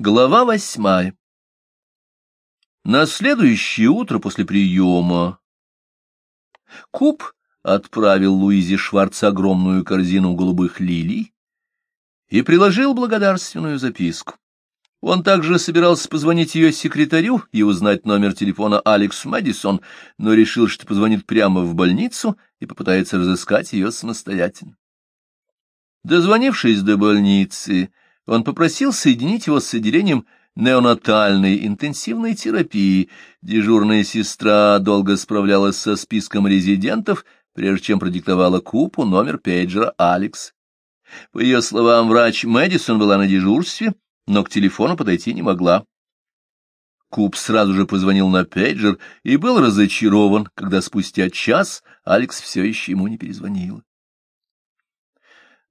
Глава восьмая На следующее утро после приема Куб отправил Луизе Шварц огромную корзину голубых лилий и приложил благодарственную записку. Он также собирался позвонить ее секретарю и узнать номер телефона Алекс Мэдисон, но решил, что позвонит прямо в больницу и попытается разыскать ее самостоятельно. Дозвонившись до больницы, он попросил соединить его с отделением неонатальной интенсивной терапии. Дежурная сестра долго справлялась со списком резидентов, прежде чем продиктовала Купу номер пейджера Алекс. По ее словам, врач Мэдисон была на дежурстве, но к телефону подойти не могла. Куп сразу же позвонил на пейджер и был разочарован, когда спустя час Алекс все еще ему не перезвонила.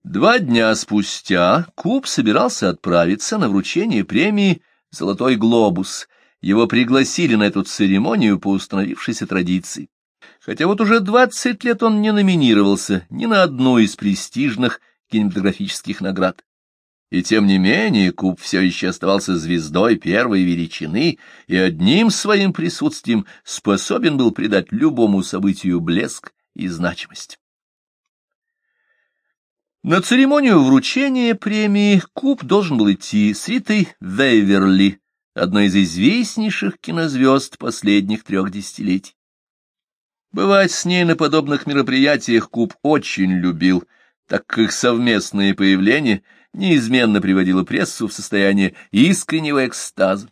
Два дня спустя Куб собирался отправиться на вручение премии «Золотой глобус». Его пригласили на эту церемонию по установившейся традиции. Хотя вот уже двадцать лет он не номинировался ни на одну из престижных кинематографических наград. И тем не менее Куб все еще оставался звездой первой величины и одним своим присутствием способен был придать любому событию блеск и значимость. На церемонию вручения премии Куб должен был идти с Ритой Вейверли, одной из известнейших кинозвезд последних трех десятилетий. Бывать с ней на подобных мероприятиях Куб очень любил, так как их совместное появление неизменно приводило прессу в состояние искреннего экстаза.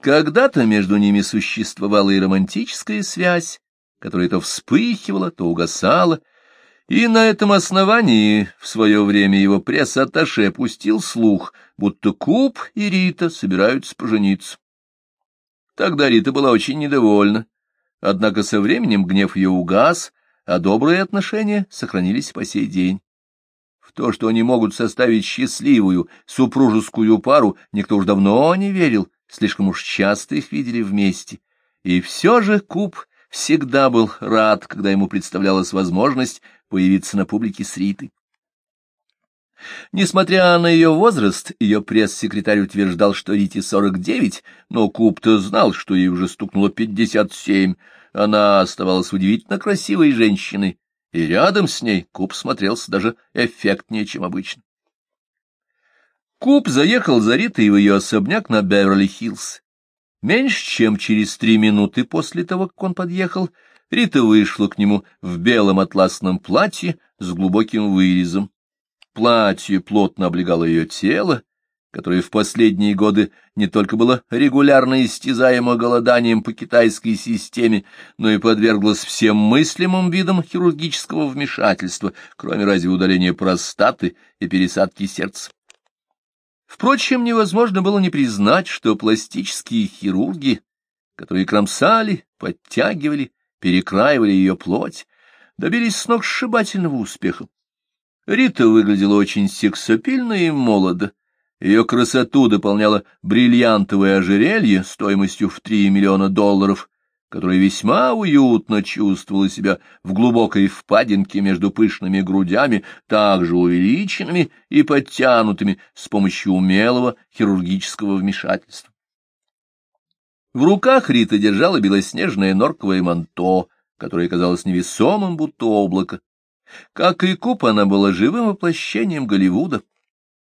Когда-то между ними существовала и романтическая связь, которая то вспыхивала, то угасала, и на этом основании в свое время его пресс-атташе пустил слух, будто Куб и Рита собираются пожениться. Тогда Рита была очень недовольна, однако со временем гнев ее угас, а добрые отношения сохранились по сей день. В то, что они могут составить счастливую супружескую пару, никто уж давно не верил, слишком уж часто их видели вместе. И все же Куб всегда был рад, когда ему представлялась возможность появиться на публике с Ритой. Несмотря на ее возраст, ее пресс-секретарь утверждал, что Рите 49, но Куб-то знал, что ей уже стукнуло 57. Она оставалась удивительно красивой женщиной, и рядом с ней Куб смотрелся даже эффектнее, чем обычно. Куб заехал за Ритой в ее особняк на Беверли-Хиллз. Меньше чем через три минуты после того, как он подъехал, Рита вышла к нему в белом атласном платье с глубоким вырезом. Платье плотно облегало ее тело, которое в последние годы не только было регулярно истязаемо голоданием по китайской системе, но и подверглось всем мыслимым видам хирургического вмешательства, кроме разве удаления простаты и пересадки сердца. Впрочем, невозможно было не признать, что пластические хирурги, которые кромсали, подтягивали, перекраивали ее плоть, добились сногсшибательного успеха. Рита выглядела очень сексапильно и молодо. Ее красоту дополняло бриллиантовое ожерелье стоимостью в три миллиона долларов, которое весьма уютно чувствовало себя в глубокой впадинке между пышными грудями, также увеличенными и подтянутыми с помощью умелого хирургического вмешательства. В руках Рита держала белоснежное норковое манто, которое казалось невесомым, будто облако. Как и Куб, она была живым воплощением Голливуда,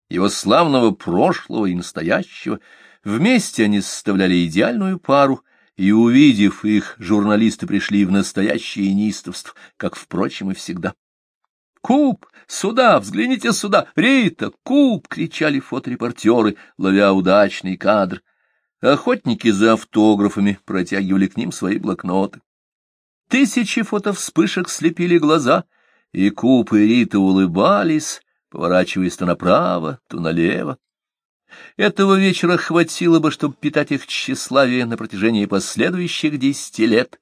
его славного прошлого и настоящего. Вместе они составляли идеальную пару, и, увидев их, журналисты пришли в настоящее неистовство, как, впрочем, и всегда. «Куб! Сюда! Взгляните сюда! Рита! Куб!» — кричали фоторепортеры, ловя удачный кадр. Охотники за автографами протягивали к ним свои блокноты. Тысячи фотовспышек слепили глаза, и Куб и Рита улыбались, поворачиваясь то направо, то налево. Этого вечера хватило бы, чтобы питать их тщеславие на протяжении последующих десяти лет,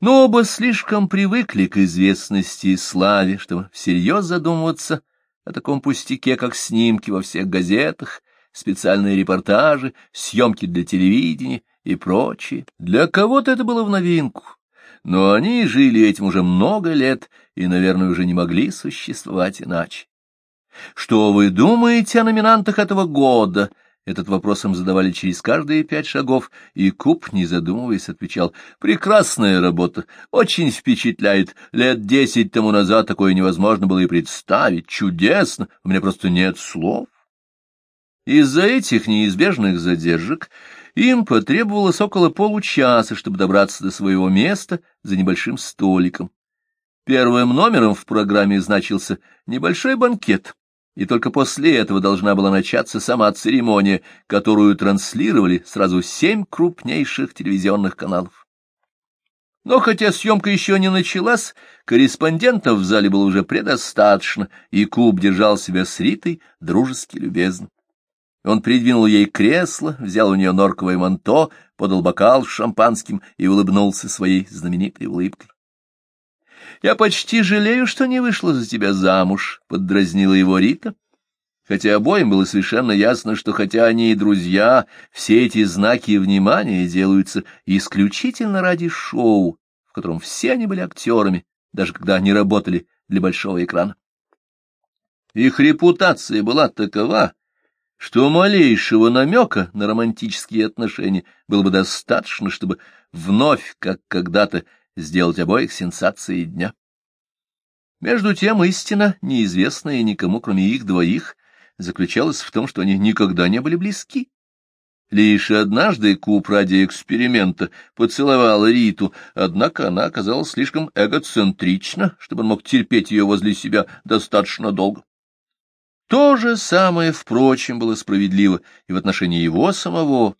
но оба слишком привыкли к известности и славе, чтобы всерьез задумываться о таком пустяке, как снимки во всех газетах специальные репортажи, съемки для телевидения и прочее. Для кого-то это было в новинку, но они жили этим уже много лет и, наверное, уже не могли существовать иначе. Что вы думаете о номинантах этого года? Этот вопрос им задавали через каждые пять шагов, и Куб, не задумываясь, отвечал, «Прекрасная работа, очень впечатляет. Лет десять тому назад такое невозможно было и представить. Чудесно, у меня просто нет слов». Из-за этих неизбежных задержек им потребовалось около получаса, чтобы добраться до своего места за небольшим столиком. Первым номером в программе значился небольшой банкет — и только после этого должна была начаться сама церемония, которую транслировали сразу семь крупнейших телевизионных каналов. Но хотя съемка еще не началась, корреспондентов в зале было уже предостаточно, и Куб держал себя с Ритой дружески любезно. Он придвинул ей кресло, взял у нее норковое манто, подал бокал с шампанским и улыбнулся своей знаменитой улыбкой. Я почти жалею, что не вышла за тебя замуж, — поддразнила его Рита. Хотя обоим было совершенно ясно, что хотя они и друзья, все эти знаки внимания делаются исключительно ради шоу, в котором все они были актерами, даже когда они работали для большого экрана. Их репутация была такова, что малейшего намека на романтические отношения было бы достаточно, чтобы вновь, как когда-то, сделать обоих сенсацией дня. Между тем истина, неизвестная никому, кроме их двоих, заключалась в том, что они никогда не были близки. Лишь однажды Куб ради эксперимента поцеловал Риту, однако она оказалась слишком эгоцентрична, чтобы он мог терпеть ее возле себя достаточно долго. То же самое, впрочем, было справедливо и в отношении его самого,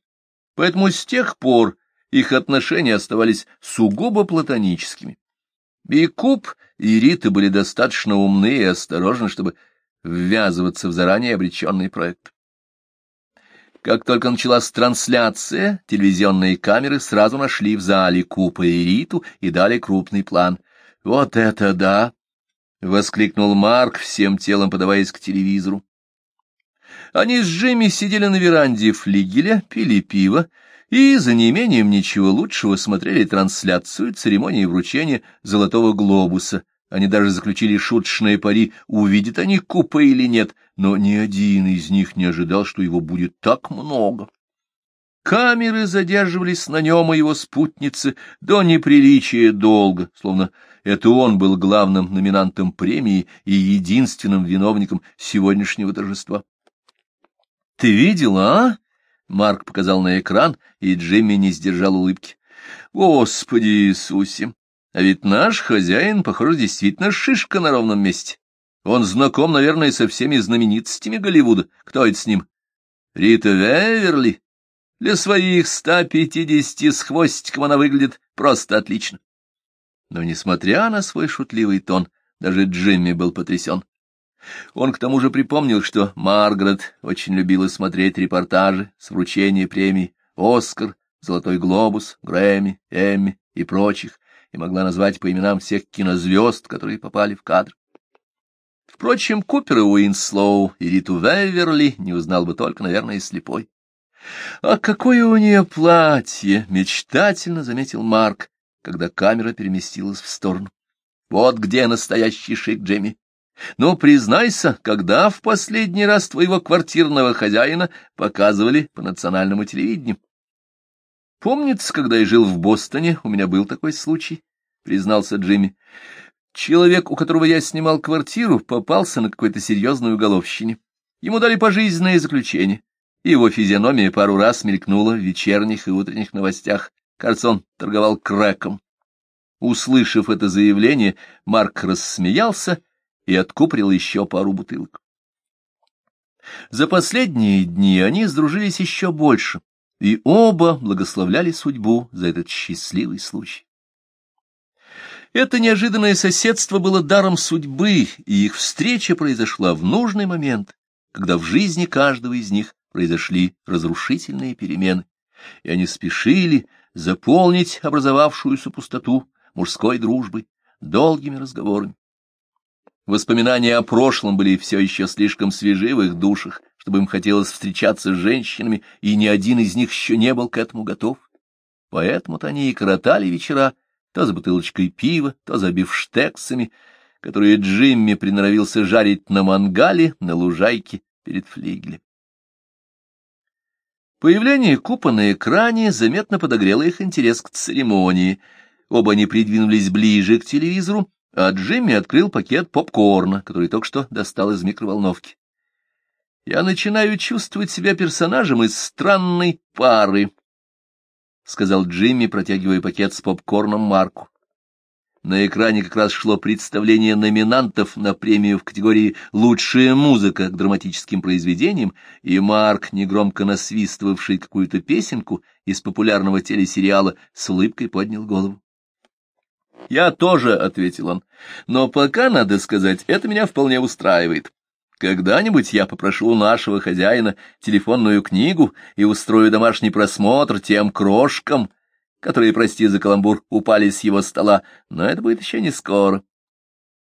поэтому с тех пор их отношения оставались сугубо платоническими. И Куб, и Рита были достаточно умны и осторожны, чтобы ввязываться в заранее обреченный проект. Как только началась трансляция, телевизионные камеры сразу нашли в зале Купа и Риту и дали крупный план. «Вот это да!» — воскликнул Марк, всем телом подаваясь к телевизору. Они с Джимми сидели на веранде флигеля, пили пиво, и за неимением ничего лучшего смотрели трансляцию церемонии вручения «Золотого глобуса». Они даже заключили шуточные пари, увидят они Купа или нет, но ни один из них не ожидал, что его будет так много. Камеры задерживались на нем и его спутнице до неприличия долго, словно это он был главным номинантом премии и единственным виновником сегодняшнего торжества. — Ты видела, а? Марк показал на экран, и Джимми не сдержал улыбки. «Господи Иисусе! А ведь наш хозяин, похоже, действительно шишка на ровном месте. Он знаком, наверное, со всеми знаменитостями Голливуда. Кто это с ним? Рита Веверли? Для своих ста пятидесяти с хвостиком она выглядит просто отлично». Но, несмотря на свой шутливый тон, даже Джимми был потрясен. Он к тому же припомнил, что Маргарет очень любила смотреть репортажи с вручения премий «Оскар», «Золотой глобус», «Грэмми», «Эмми» и прочих, и могла назвать по именам всех кинозвезд, которые попали в кадр. Впрочем, Купера Уинслоу и Риту Веверли не узнал бы только, наверное, слепой. «А какое у нее платье!» — мечтательно заметил Марк, когда камера переместилась в сторону. «Вот где настоящий шик, Джимми!» Но признайся, когда в последний раз твоего квартирного хозяина показывали по национальному телевидению? Помнится, когда я жил в Бостоне, у меня был такой случай, признался Джимми. Человек, у которого я снимал квартиру, попался на какой-то серьезной уголовщине. Ему дали пожизненное заключение. Его физиономия пару раз мелькнула в вечерних и утренних новостях. Кажется, торговал крэком. Услышав это заявление, Марк рассмеялся и откуприл еще пару бутылок. За последние дни они сдружились еще больше, и оба благословляли судьбу за этот счастливый случай. Это неожиданное соседство было даром судьбы, и их встреча произошла в нужный момент, когда в жизни каждого из них произошли разрушительные перемены, и они спешили заполнить образовавшуюся пустоту мужской дружбой, долгими разговорами. Воспоминания о прошлом были все еще слишком свежи в их душах, чтобы им хотелось встречаться с женщинами, и ни один из них еще не был к этому готов. Поэтому-то они и коротали вечера, то за бутылочкой пива, то за бифштексами, которые Джимми приноровился жарить на мангале на лужайке перед флигелем. Появление Купа на экране заметно подогрело их интерес к церемонии. Оба они придвинулись ближе к телевизору, а Джимми открыл пакет попкорна, который только что достал из микроволновки. «Я начинаю чувствовать себя персонажем из странной пары», — сказал Джимми, протягивая пакет с попкорном Марку. На экране как раз шло представление номинантов на премию в категории «Лучшая музыка» к драматическим произведениям, и Марк, негромко насвистывавший какую-то песенку из популярного телесериала, с улыбкой поднял голову. «Я тоже», — ответил он, — «но пока, надо сказать, это меня вполне устраивает. Когда-нибудь я попрошу нашего хозяина телефонную книгу и устрою домашний просмотр тем крошкам, которые, прости за каламбур, упали с его стола, но это будет еще не скоро.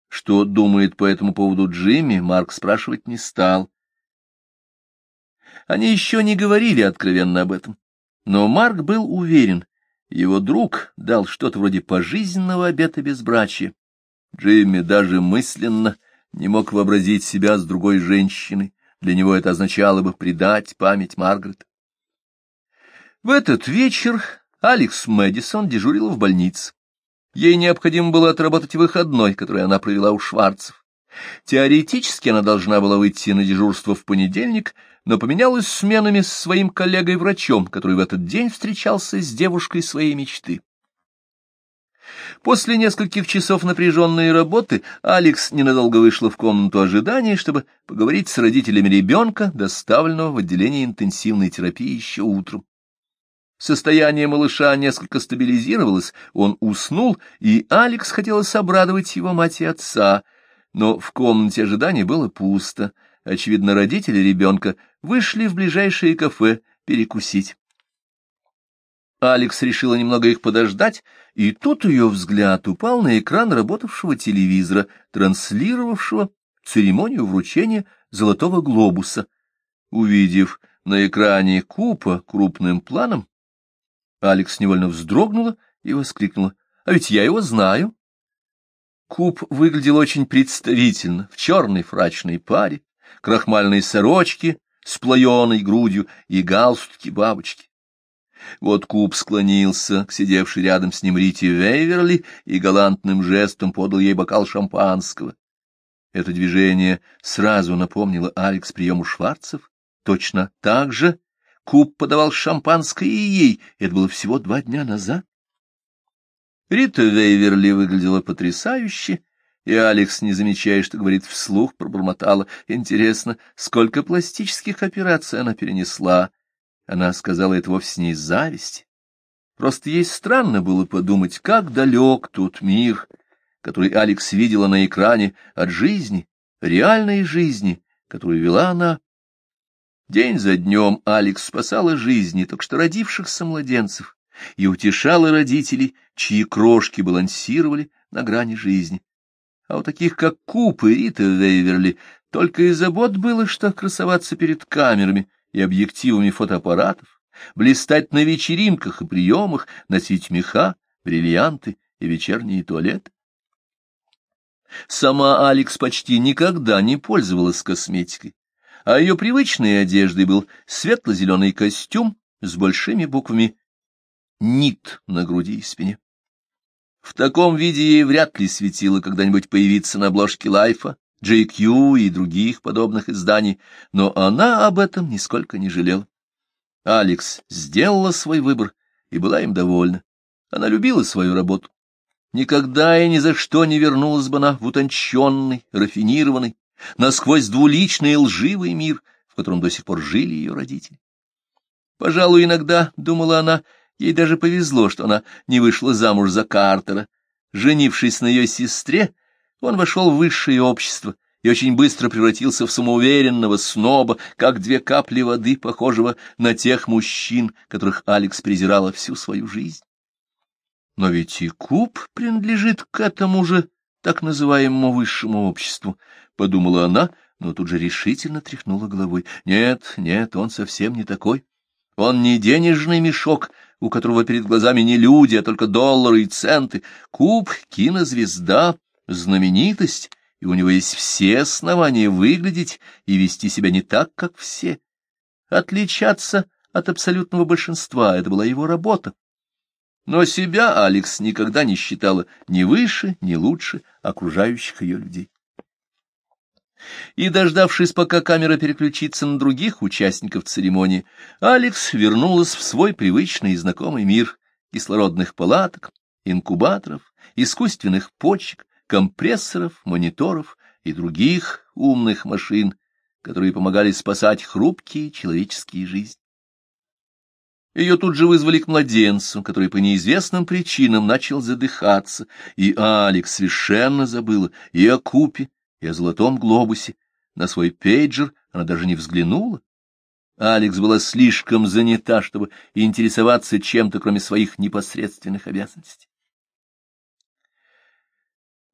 Что думает по этому поводу Джимми, Марк спрашивать не стал. Они еще не говорили откровенно об этом, но Марк был уверен, его друг дал что-то вроде пожизненного обета безбрачия. Джимми даже мысленно не мог вообразить себя с другой женщиной, для него это означало бы предать память Маргарет. В этот вечер Алекс Мэдисон дежурила в больнице. Ей необходимо было отработать выходной, который она провела у Шварцев. Теоретически она должна была выйти на дежурство в понедельник, но поменялась сменами с своим коллегой-врачом, который в этот день встречался с девушкой своей мечты. После нескольких часов напряженной работы Алекс ненадолго вышла в комнату ожидания, чтобы поговорить с родителями ребенка, доставленного в отделение интенсивной терапии еще утром. Состояние малыша несколько стабилизировалось, он уснул, и Алекс хотела обрадовать его мать и отца, но в комнате ожидания было пусто. Очевидно, родители ребенка вышли в ближайшее кафе перекусить. Алекс решила немного их подождать, и тут ее взгляд упал на экран работавшего телевизора, транслировавшего церемонию вручения золотого глобуса. Увидев на экране Купа крупным планом, Алекс невольно вздрогнула и воскликнула. — А ведь я его знаю. Куб выглядел очень представительно, в черной фрачной паре, крахмальной сорочке с плоеной грудью и галстуки бабочки. Вот Куб склонился к сидевшей рядом с ним Рите Вейверли и галантным жестом подал ей бокал шампанского. Это движение сразу напомнило Алекс приему Шварцев, точно так же, Куб подавал шампанское и ей, это было всего два дня назад. Рита Вейверли выглядела потрясающе, и Алекс, не замечая, что говорит вслух, пробормотала. Интересно, сколько пластических операций она перенесла? Она сказала это вовсе не из зависти. Просто ей странно было подумать, как далек тот мир, который Алекс видела на экране от жизни, реальной жизни, которую вела она День за днем Алекс спасала жизни только что родившихся младенцев и утешала родителей, чьи крошки балансировали на грани жизни. А у таких, как Куп и Рита Вейверли, только и забот было, что красоваться перед камерами и объективами фотоаппаратов, блистать на вечеринках и приемах, носить меха, бриллианты и вечерние туалеты. Сама Алекс почти никогда не пользовалась косметикой, а ее привычной одеждой был светло-зеленый костюм с большими буквами «НИТ» на груди и спине. В таком виде ей вряд ли светило когда-нибудь появиться на обложке Лайфа, JQ и других подобных изданий, но она об этом нисколько не жалела. Алекс сделала свой выбор и была им довольна. Она любила свою работу. Никогда и ни за что не вернулась бы она в утонченный, рафинированный, насквозь двуличный и лживый мир, в котором до сих пор жили ее родители. Пожалуй, иногда, — думала она, — ей даже повезло, что она не вышла замуж за Картера. Женившись на ее сестре, он вошел в высшее общество и очень быстро превратился в самоуверенного сноба, как две капли воды, похожего на тех мужчин, которых Алекс презирала всю свою жизнь. Но ведь и Куб принадлежит к этому же так называемому высшему обществу, — подумала она, но тут же решительно тряхнула головой. Нет, нет, он совсем не такой. Он не денежный мешок, у которого перед глазами не люди, а только доллары и центы. Куб — кинозвезда, знаменитость, и у него есть все основания выглядеть и вести себя не так, как все. Отличаться от абсолютного большинства, это была его работа. Но себя Алекс никогда не считала ни выше, ни лучше окружающих ее людей. И, дождавшись, пока камера переключится на других участников церемонии, Алекс вернулась в свой привычный и знакомый мир кислородных палаток, инкубаторов, искусственных почек, компрессоров, мониторов и других умных машин, которые помогали спасать хрупкие человеческие жизни. Ее тут же вызвали к младенцу, который по неизвестным причинам начал задыхаться, и Алекс совершенно забыла и о купе, и о золотом глобусе. На свой пейджер она даже не взглянула. Алекс была слишком занята, чтобы интересоваться чем-то, кроме своих непосредственных обязанностей.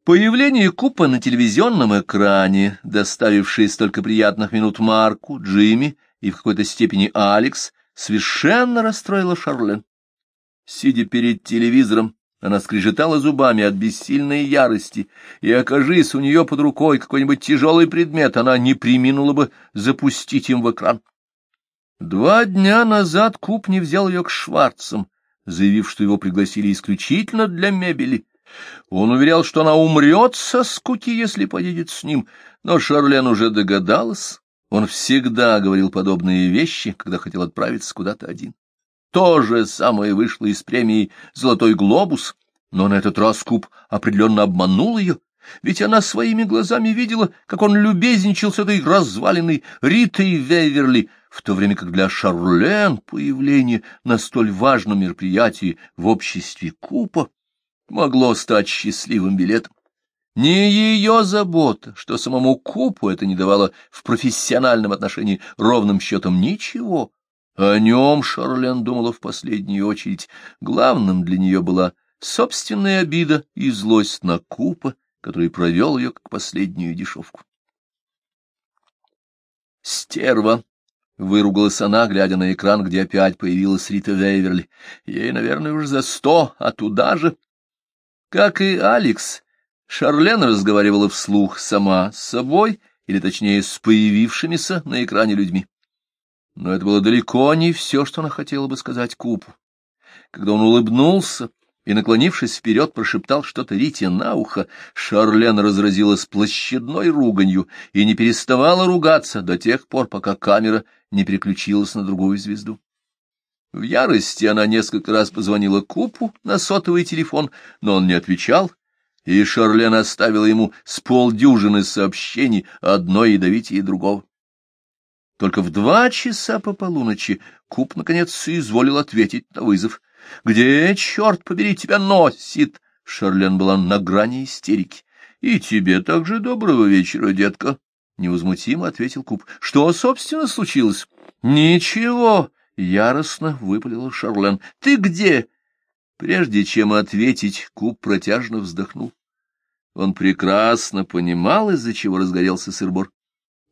Появление Купа на телевизионном экране, доставившее столько приятных минут Марку, Джимми и в какой-то степени Алекс, совершенно расстроило Шарлен. Сидя перед телевизором, она скрежетала зубами от бессильной ярости, и, окажись у нее под рукой какой-нибудь тяжелый предмет, она не приминула бы запустить им в экран. Два дня назад Куп не взял ее к Шварцам, заявив, что его пригласили исключительно для мебели. Он уверял, что она умрет со скуки, если поедет с ним, но Шарлен уже догадалась. Он всегда говорил подобные вещи, когда хотел отправиться куда-то один. То же самое вышло из премии «Золотой глобус», но на этот раз Куб определенно обманул ее, ведь она своими глазами видела, как он любезничал с этой разваленной Ритой Веверли, в то время как для Шарлен появление на столь важном мероприятии в обществе Купа могло стать счастливым билетом. Не ее забота, что самому Купу это не давало в профессиональном отношении ровным счетом ничего. О нем Шарлен думала в последнюю очередь. Главным для нее была собственная обида и злость на Купа, который провел ее как последнюю дешевку. «Стерва!» — выругалась она, глядя на экран, где опять появилась Рита Вейверли. «Ей, наверное, уже за сто, а туда же...» Как и Алекс, Шарлен разговаривала вслух сама с собой, или точнее с появившимися на экране людьми. Но это было далеко не все, что она хотела бы сказать Купу. Когда он улыбнулся и, наклонившись вперед, прошептал что-то Рите на ухо, Шарлен разразилась площадной руганью и не переставала ругаться до тех пор, пока камера не переключилась на другую звезду. В ярости она несколько раз позвонила Купу на сотовый телефон, но он не отвечал, и Шарлен оставила ему с полдюжины сообщений, одно ядовитее другого. Только в два часа по полуночи Куп наконец соизволил ответить на вызов. — Где, черт побери, тебя носит? Шарлен была на грани истерики. — И тебе также доброго вечера, детка, — невозмутимо ответил Куп. — Что, собственно, случилось? — Ничего. — яростно выпалила Шарлен. — Ты где? Прежде чем ответить, Куб протяжно вздохнул. Он прекрасно понимал, из-за чего разгорелся сырбор.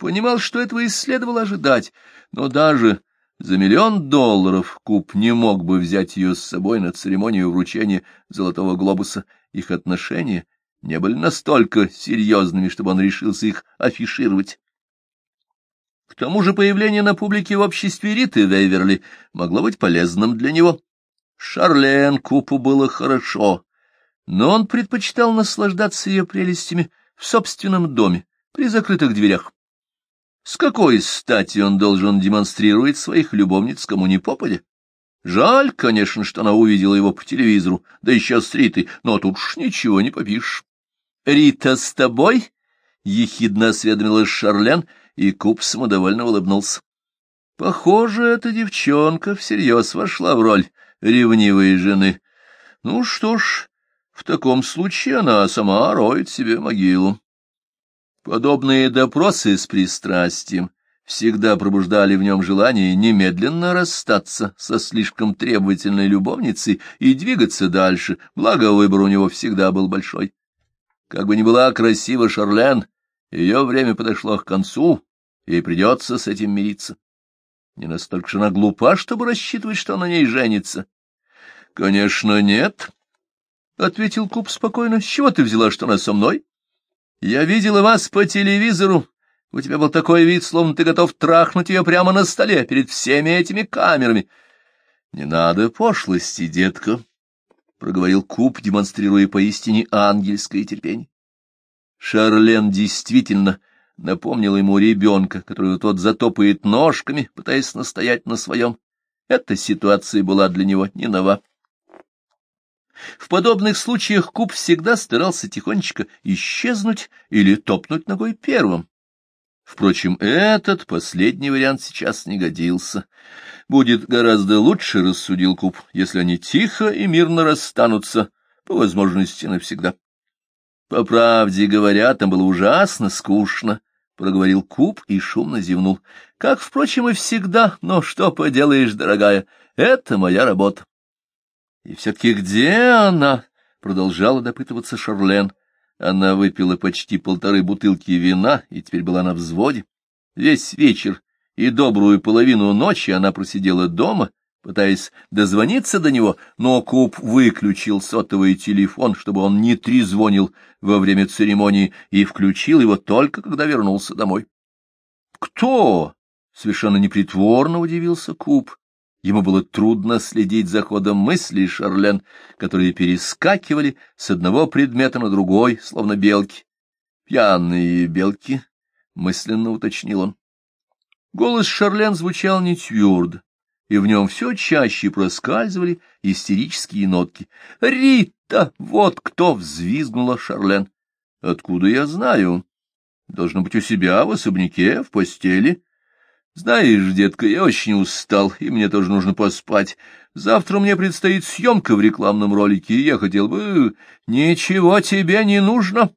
Понимал, что этого и следовало ожидать, но даже за миллион долларов Куб не мог бы взять ее с собой на церемонию вручения Золотого Глобуса. Их отношения не были настолько серьезными, чтобы он решился их афишировать. К тому же появление на публике в обществе Риты Вейверли могло быть полезным для него. Шарлен Купу было хорошо, но он предпочитал наслаждаться ее прелестями в собственном доме, при закрытых дверях. С какой стати он должен демонстрировать своих любовниц кому ни попадя? Жаль, конечно, что она увидела его по телевизору, да еще с Ритой, но тут уж ничего не попишешь. — Рита с тобой? — ехидно осведомилась Шарлен — и Куб самодовольно улыбнулся. Похоже, эта девчонка всерьез вошла в роль ревнивой жены. Ну что ж, в таком случае она сама роет себе могилу. Подобные допросы с пристрастием всегда пробуждали в нем желание немедленно расстаться со слишком требовательной любовницей и двигаться дальше, благо выбор у него всегда был большой. Как бы ни была красива Шарлен, ее время подошло к концу, ей придется с этим мириться. Не настолько же она глупа, чтобы рассчитывать, что на ней женится. — Конечно, нет, — ответил Куб спокойно. — С чего ты взяла, что она со мной? — Я видела вас по телевизору, У тебя был такой вид, словно ты готов трахнуть ее прямо на столе, перед всеми этими камерами. — Не надо пошлости, детка, — проговорил Куб, демонстрируя поистине ангельское терпение. Шарлен действительно напомнил ему ребенка, которого тот затопает ножками, пытаясь настоять на своем. Эта ситуация была для него не нова. В подобных случаях Куб всегда старался тихонечко исчезнуть или топнуть ногой первым. Впрочем, этот последний вариант сейчас не годился. Будет гораздо лучше, — рассудил Куб, — если они тихо и мирно расстанутся, по возможности навсегда. По правде говоря, там было ужасно скучно, — проговорил Куб и шумно зевнул. — Как, впрочем, и всегда, но что поделаешь, дорогая, это моя работа. — И все-таки где она? — продолжала допытываться Шарлен. Она выпила почти полторы бутылки вина и теперь была на взводе. Весь вечер и добрую половину ночи она просидела дома, пытаясь дозвониться до него, но Куб выключил сотовый телефон, чтобы он не трезвонил во время церемонии, и включил его только, когда вернулся домой. «Кто?» — совершенно непритворно удивился Куб. Ему было трудно следить за ходом мыслей Шарлен, которые перескакивали с одного предмета на другой, словно белки. «Пьяные белки», — мысленно уточнил он. Голос Шарлен звучал не твердо, и в нем все чаще проскальзывали истерические нотки. «Рита! Вот кто!» — взвизгнула Шарлен. «Откуда я знаю? Должно быть у себя в особняке, в постели». Знаешь, детка, я очень устал, и мне тоже нужно поспать. Завтра мне предстоит съемка в рекламном ролике, и я хотел бы... Ничего тебе не нужно.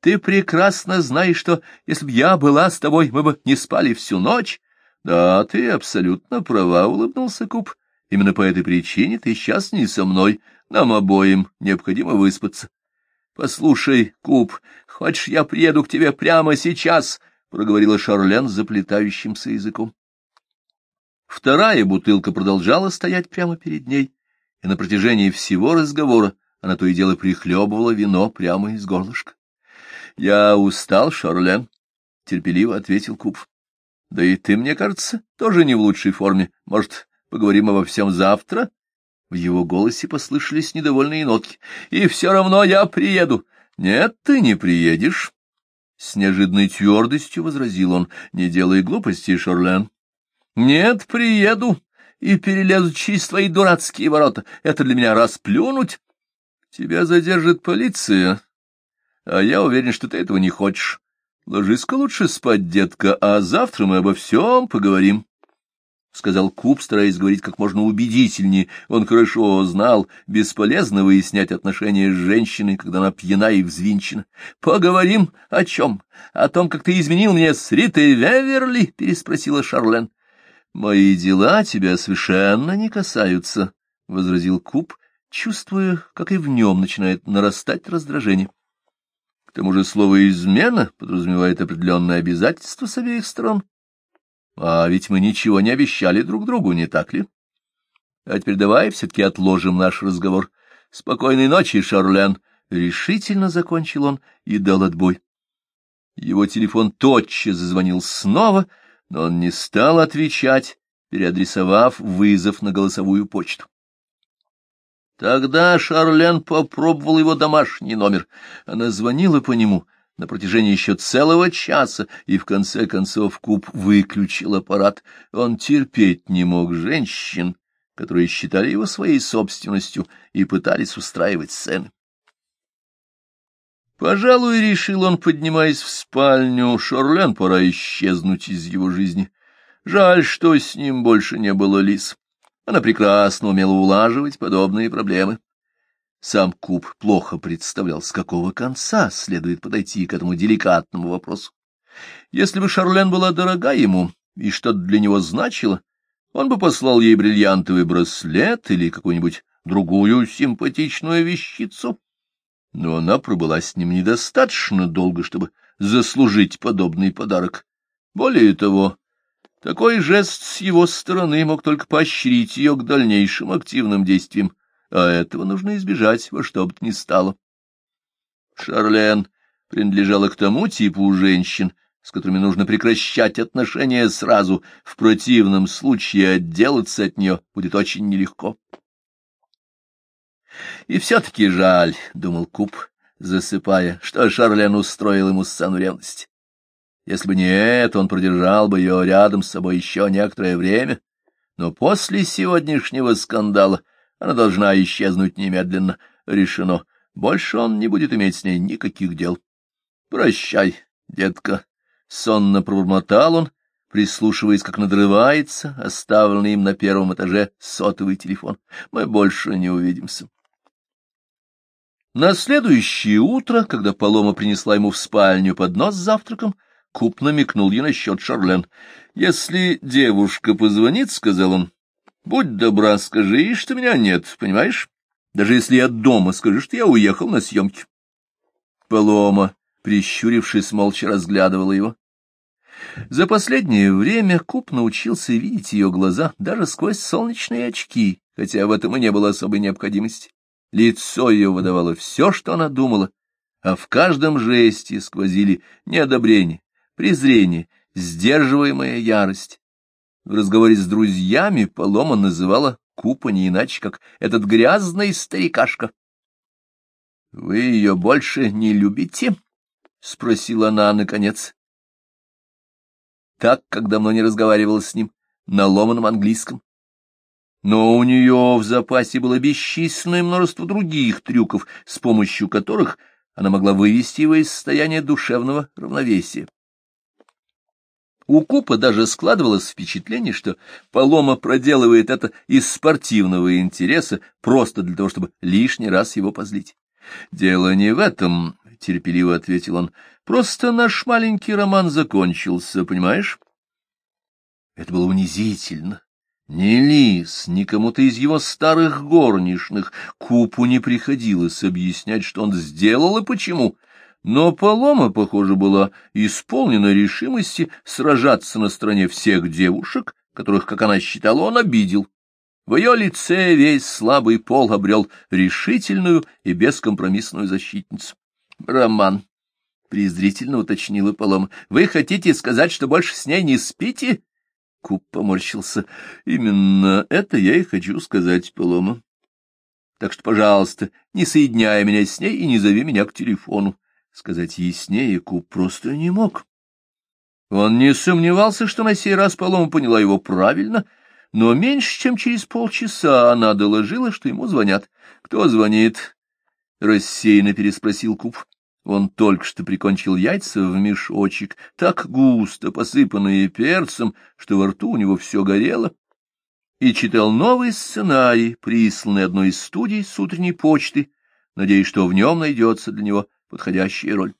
Ты прекрасно знаешь, что если б я была с тобой, мы бы не спали всю ночь. Да, ты абсолютно права, — улыбнулся Куб. Именно по этой причине ты сейчас не со мной. Нам обоим необходимо выспаться. Послушай, Куб, хочешь, я приеду к тебе прямо сейчас? — проговорила Шарлен заплетающимся языком. Вторая бутылка продолжала стоять прямо перед ней, и на протяжении всего разговора она то и дело прихлебывала вино прямо из горлышка. — Я устал, Шарлен, — терпеливо ответил Куб. — Да и ты, мне кажется, тоже не в лучшей форме. Может, поговорим обо всем завтра? В его голосе послышались недовольные нотки. — И все равно я приеду. — Нет, ты не приедешь. С неожиданной твердостью возразил он, не делай глупостей, Шорлен. — Нет, приеду и перелезу через твои дурацкие ворота. Это для меня расплюнуть. Тебя задержит полиция, а я уверен, что ты этого не хочешь. Ложись-ка лучше спать, детка, а завтра мы обо всем поговорим. — сказал Куб, стараясь говорить как можно убедительнее. Он хорошо знал, бесполезно выяснять отношения с женщиной, когда она пьяна и взвинчена. — Поговорим о чем? О том, как ты изменил мне с Ритой Веверли? — переспросила Шарлен. — Мои дела тебя совершенно не касаются, — возразил Куб, чувствуя, как и в нем начинает нарастать раздражение. К тому же слово «измена» подразумевает определенные обязательства с обеих сторон. А ведь мы ничего не обещали друг другу, не так ли? А теперь давай все-таки отложим наш разговор. Спокойной ночи, Шарлен. Решительно закончил он и дал отбой. Его телефон тотчас зазвонил снова, но он не стал отвечать, переадресовав вызов на голосовую почту. Тогда Шарлен попробовал его домашний номер. Она звонила по нему — на протяжении еще целого часа, и в конце концов Куб выключил аппарат. Он терпеть не мог женщин, которые считали его своей собственностью и пытались устраивать сцены. Пожалуй, решил он, поднимаясь в спальню, Шорлен пора исчезнуть из его жизни. Жаль, что с ним больше не было Лис. Она прекрасно умела улаживать подобные проблемы. Сам Куб плохо представлял, с какого конца следует подойти к этому деликатному вопросу. Если бы Шарлен была дорога ему и что-то для него значило, он бы послал ей бриллиантовый браслет или какую-нибудь другую симпатичную вещицу. Но она пробыла с ним недостаточно долго, чтобы заслужить подобный подарок. Более того, такой жест с его стороны мог только поощрить ее к дальнейшим активным действиям а этого нужно избежать во что бы то ни стало. Шарлен принадлежала к тому типу женщин, с которыми нужно прекращать отношения сразу, в противном случае отделаться от нее будет очень нелегко. И все-таки жаль, — думал Куб, засыпая, — что Шарлен устроил ему сцену ревности. Если бы не это, он продержал бы ее рядом с собой еще некоторое время, но после сегодняшнего скандала она должна исчезнуть немедленно. Решено. Больше он не будет иметь с ней никаких дел. — Прощай, детка, — сонно пробормотал он, прислушиваясь, как надрывается оставленный им на первом этаже сотовый телефон. Мы больше не увидимся. На следующее утро, когда Полома принесла ему в спальню поднос с завтраком, Куп намекнул ей насчет Шарлен. — Если девушка позвонит, — сказал он, — будь добра, скажи что меня нет, понимаешь? Даже если я дома, скажи, что я уехал на съемки. Полома прищурившись, молча разглядывала его. За последнее время Куб научился видеть ее глаза даже сквозь солнечные очки, хотя в этом и не было особой необходимости. Лицо ее выдавало все, что она думала, а в каждом жесте сквозили неодобрение, презрение, сдерживаемая ярость. В разговоре с друзьями Полома называла Купа не иначе, как этот грязный старикашка. — Вы ее больше не любите? — спросила она наконец. Так, как давно не разговаривала с ним, на ломаном английском. Но у нее в запасе было бесчисленное множество других трюков, с помощью которых она могла вывести его из состояния душевного равновесия. У Купа даже складывалось впечатление, что Полома проделывает это из спортивного интереса, просто для того, чтобы лишний раз его позлить. Дело не в этом, — терпеливо ответил он. — Просто наш маленький роман закончился, понимаешь? Это было унизительно. Ни Лис, ни кому-то из его старых горничных Купу не приходилось объяснять, что он сделал и почему. Но Полома, похоже, была исполнена решимости сражаться на стороне всех девушек, которых, как она считала, он обидел. В ее лице весь слабый пол обрел решительную и бескомпромиссную защитницу. Роман, — презрительно уточнила Полома. — Вы хотите сказать, что больше с ней не спите? Куб поморщился. — Именно это я и хочу сказать, Полома. Так что, пожалуйста, не соединяй меня с ней и не зови меня к телефону. Сказать яснее Куб просто не мог. Он не сомневался, что на сей раз Полома поняла его правильно, но меньше чем через полчаса она доложила, что ему звонят. — Кто звонит? — рассеянно переспросил Куб. Он только что прикончил яйца в мешочек, так густо посыпанные перцем, что во рту у него все горело, и читал новый сценарий, присланный одной из студий с утренней почты, надеясь, что в нем найдется для него подходящая роль.